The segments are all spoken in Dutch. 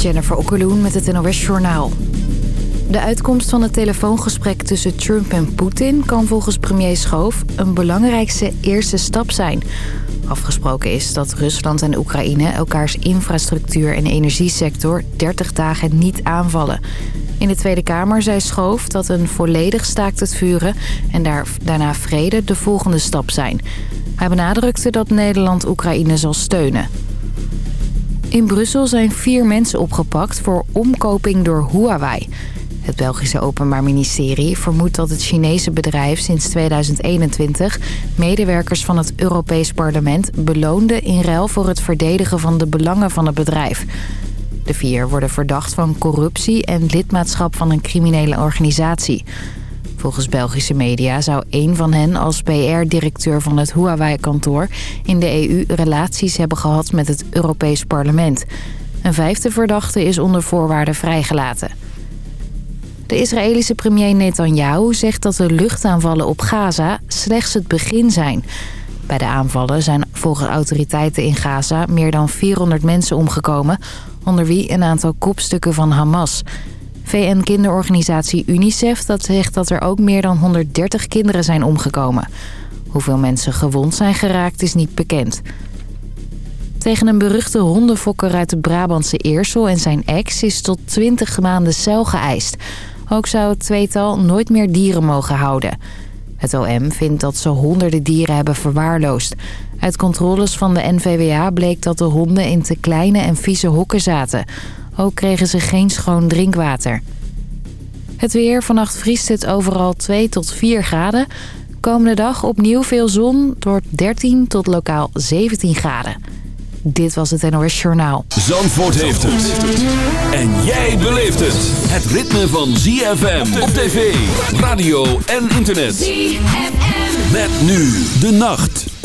Jennifer Okkeloen met het NOS Journaal. De uitkomst van het telefoongesprek tussen Trump en Poetin... kan volgens premier Schoof een belangrijkste eerste stap zijn. Afgesproken is dat Rusland en Oekraïne elkaars infrastructuur en energiesector 30 dagen niet aanvallen. In de Tweede Kamer zei Schoof dat een volledig staakt het vuren en daar, daarna vrede de volgende stap zijn. Hij benadrukte dat Nederland Oekraïne zal steunen. In Brussel zijn vier mensen opgepakt voor omkoping door Huawei. Het Belgische Openbaar Ministerie vermoedt dat het Chinese bedrijf sinds 2021... medewerkers van het Europees Parlement beloonde in ruil voor het verdedigen van de belangen van het bedrijf. De vier worden verdacht van corruptie en lidmaatschap van een criminele organisatie. Volgens Belgische media zou één van hen als PR-directeur van het Huawei-kantoor... in de EU relaties hebben gehad met het Europees Parlement. Een vijfde verdachte is onder voorwaarden vrijgelaten. De Israëlische premier Netanyahu zegt dat de luchtaanvallen op Gaza slechts het begin zijn. Bij de aanvallen zijn volgens autoriteiten in Gaza meer dan 400 mensen omgekomen... onder wie een aantal kopstukken van Hamas... VN-kinderorganisatie UNICEF dat zegt dat er ook meer dan 130 kinderen zijn omgekomen. Hoeveel mensen gewond zijn geraakt is niet bekend. Tegen een beruchte hondenfokker uit de Brabantse Eersel en zijn ex is tot 20 maanden cel geëist. Ook zou het tweetal nooit meer dieren mogen houden. Het OM vindt dat ze honderden dieren hebben verwaarloosd. Uit controles van de NVWA bleek dat de honden in te kleine en vieze hokken zaten. Ook kregen ze geen schoon drinkwater. Het weer, vannacht vriest het overal 2 tot 4 graden. Komende dag opnieuw veel zon, door 13 tot lokaal 17 graden. Dit was het NOS Journaal. Zandvoort heeft het. En jij beleeft het. Het ritme van ZFM op tv, radio en internet. ZFM. Met nu de nacht.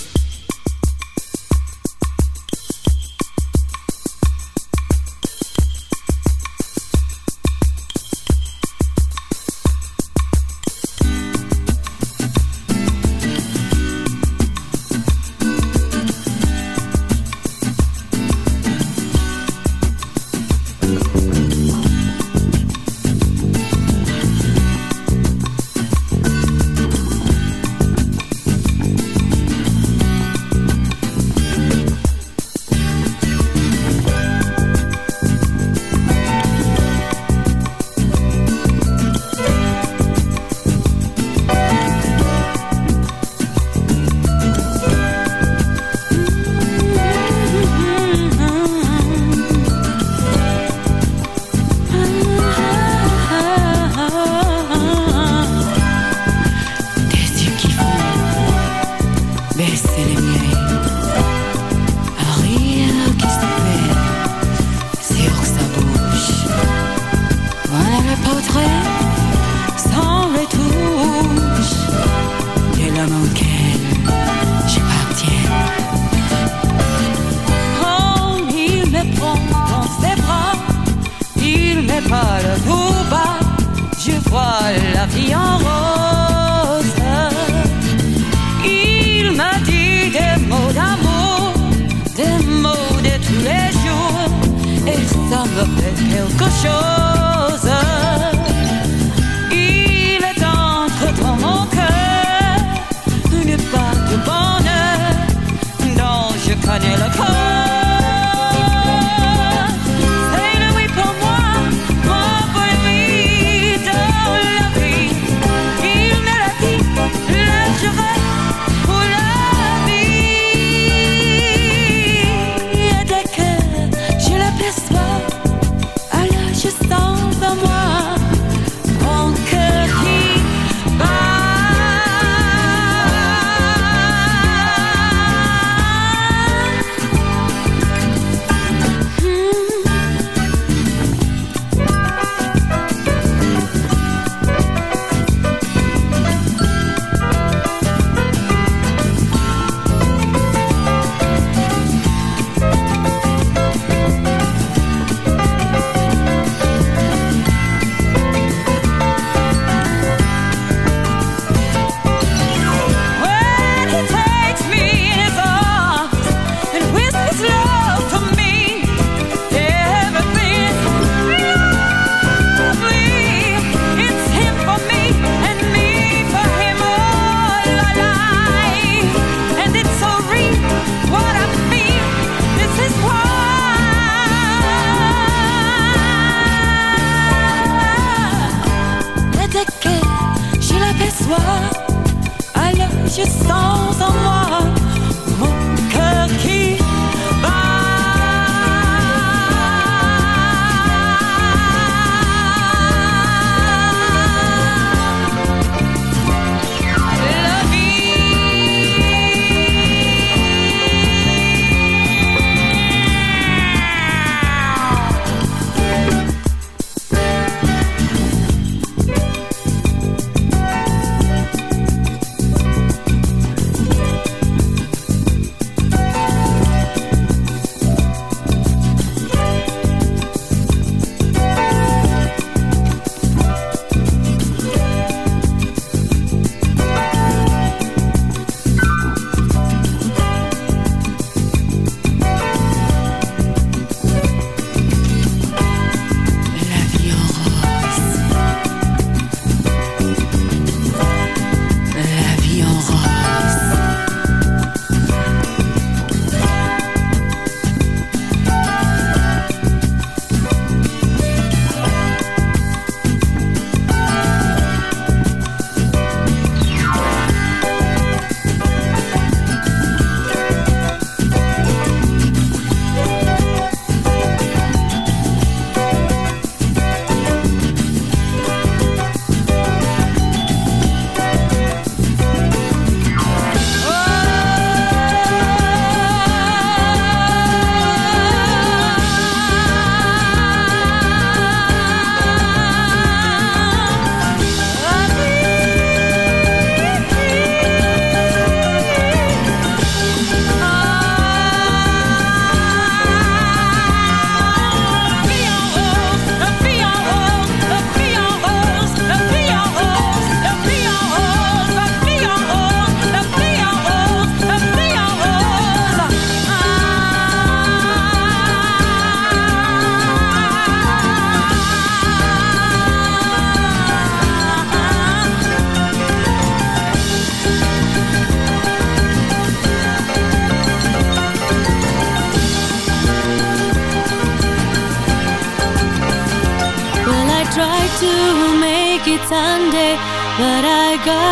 on the pale cushion.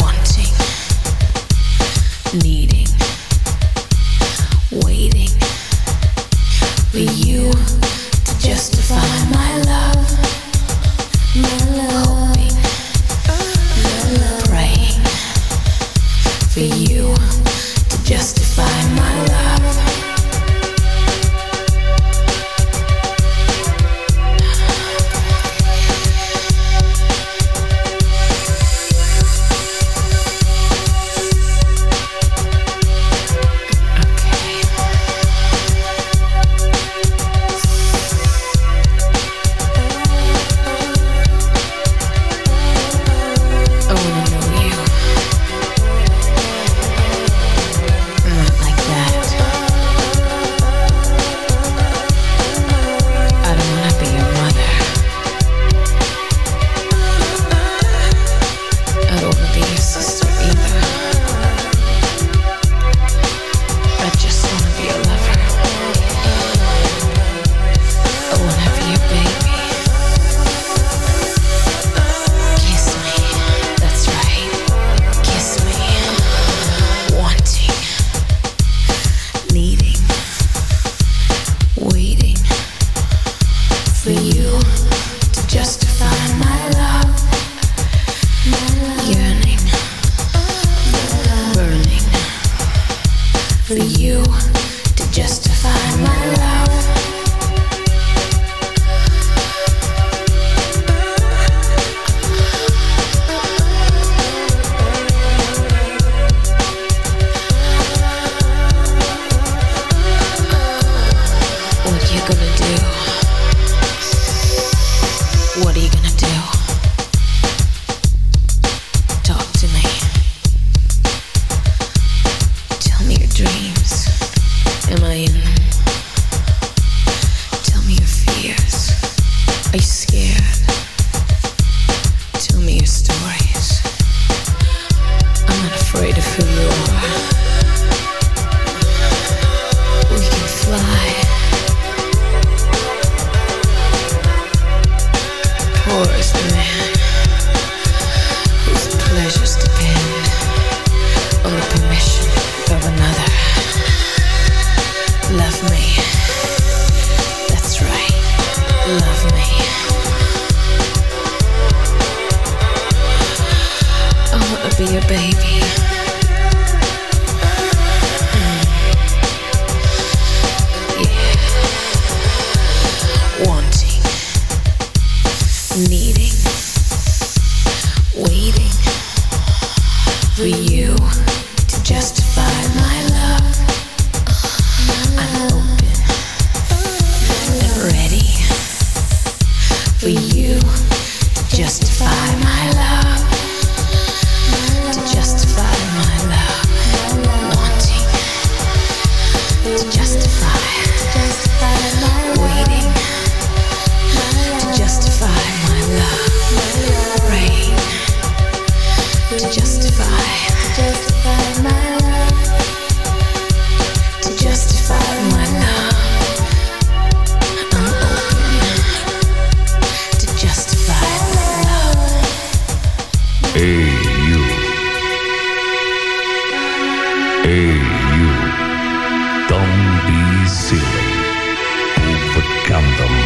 wanting, needing, waiting for you to justify my you gonna do? What are you gonna do? Hey you. Hey you. Don't be silly. Overcome them.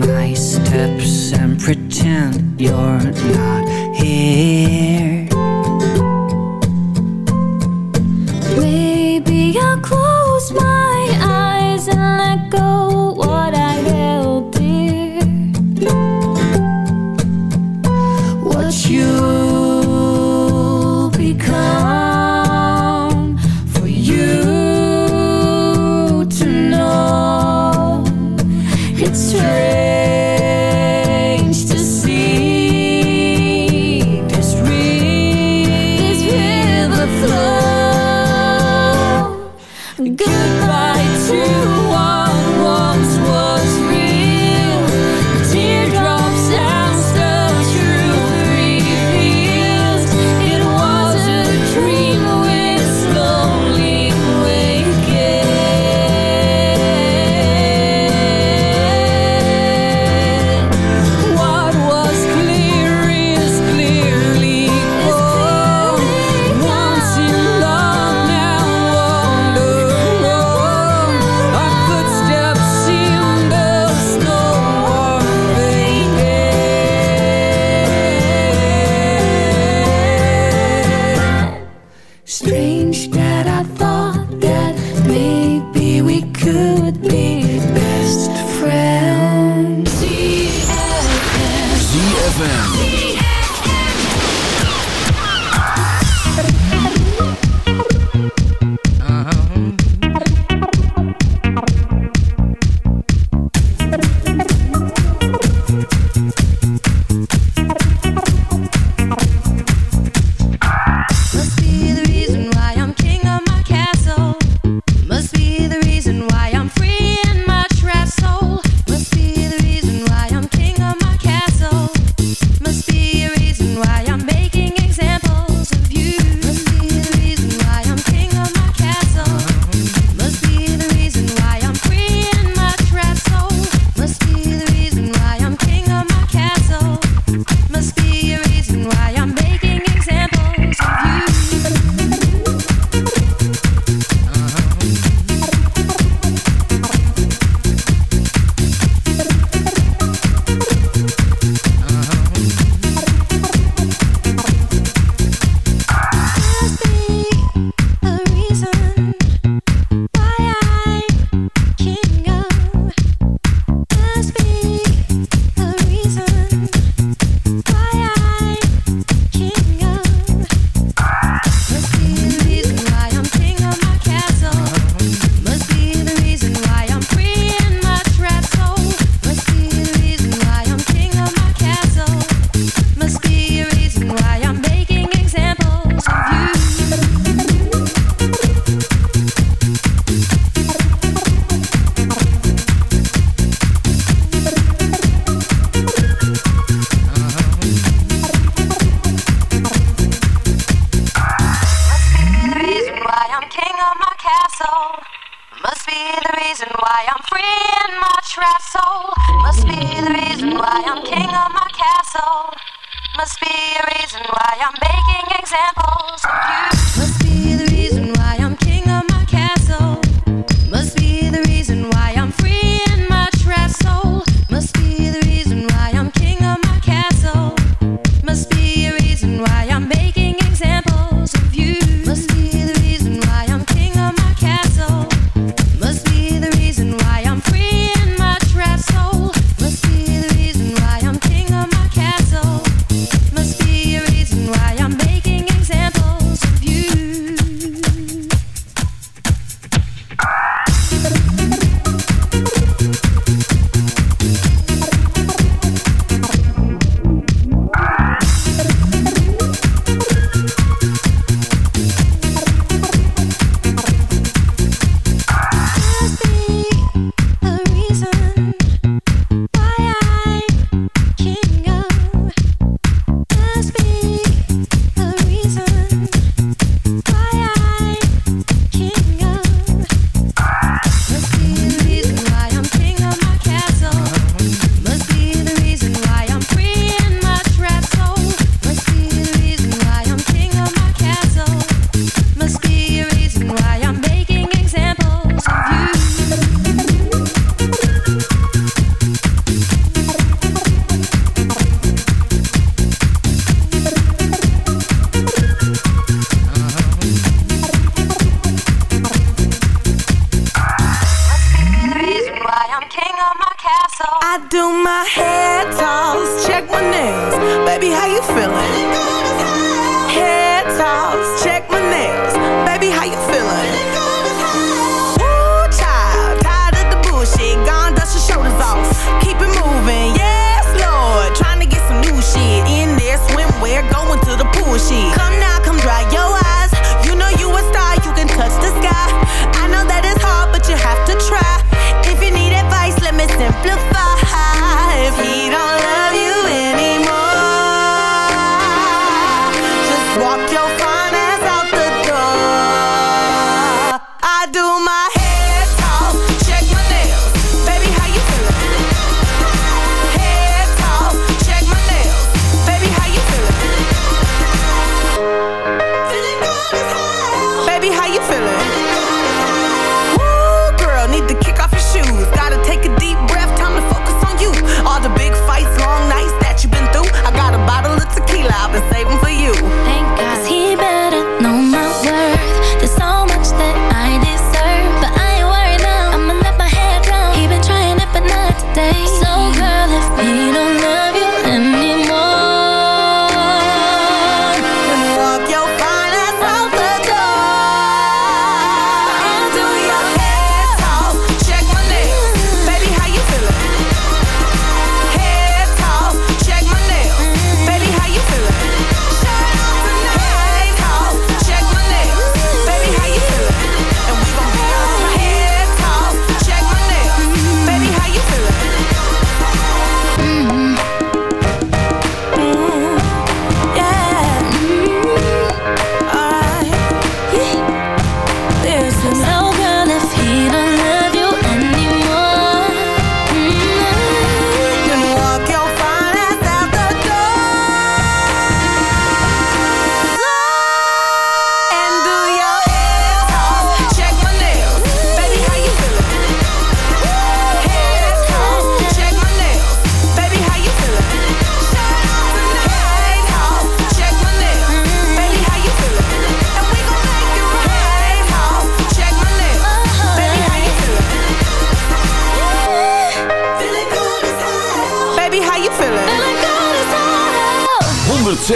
my steps and pretend you're not here.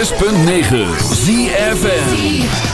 106.9 ZFM.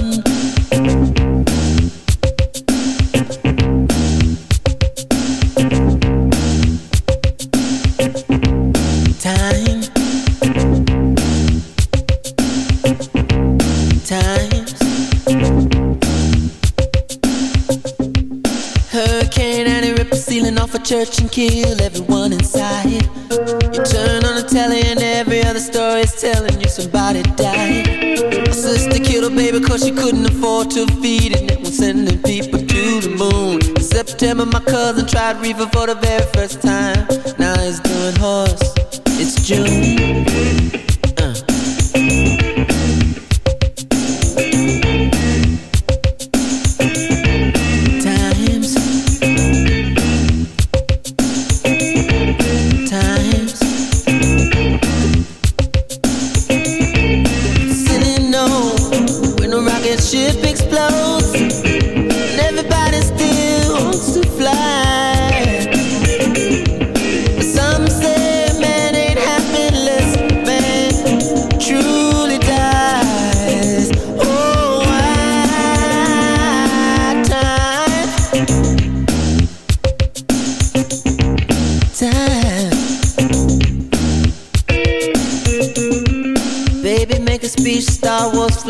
tried for the very first time. Now he's doing horse. It's June. Uh. Times. Times. Sitting on when the rocket ship explodes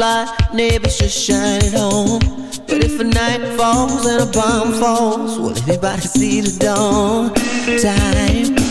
fly, neighbors should shine at home. But if a night falls and a bomb falls, will anybody see the dawn? Time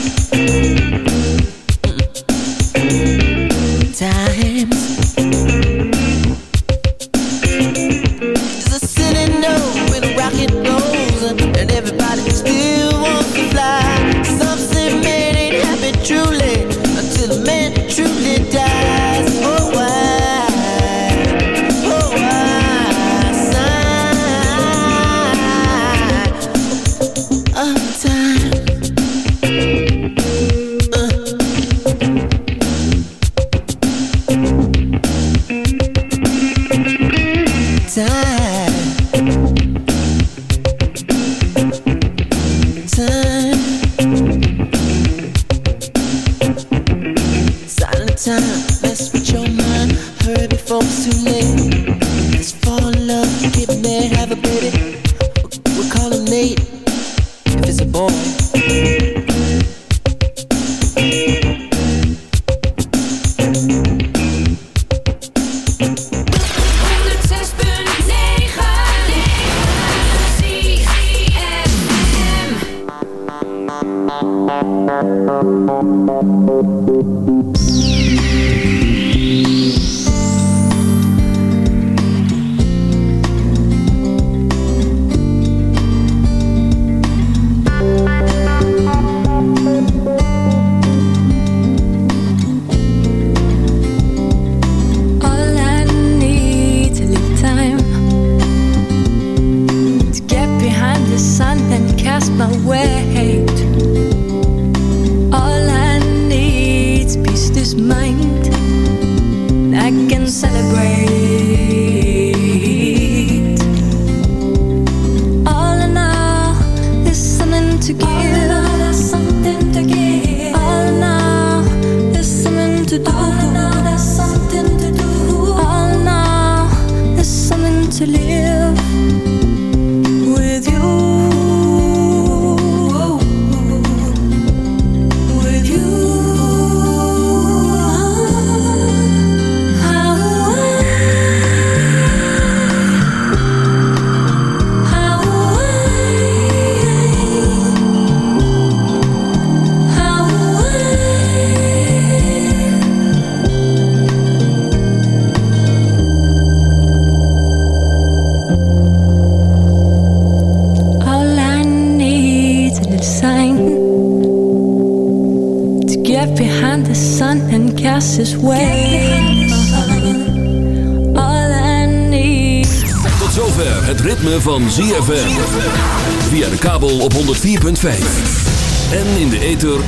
Thank you.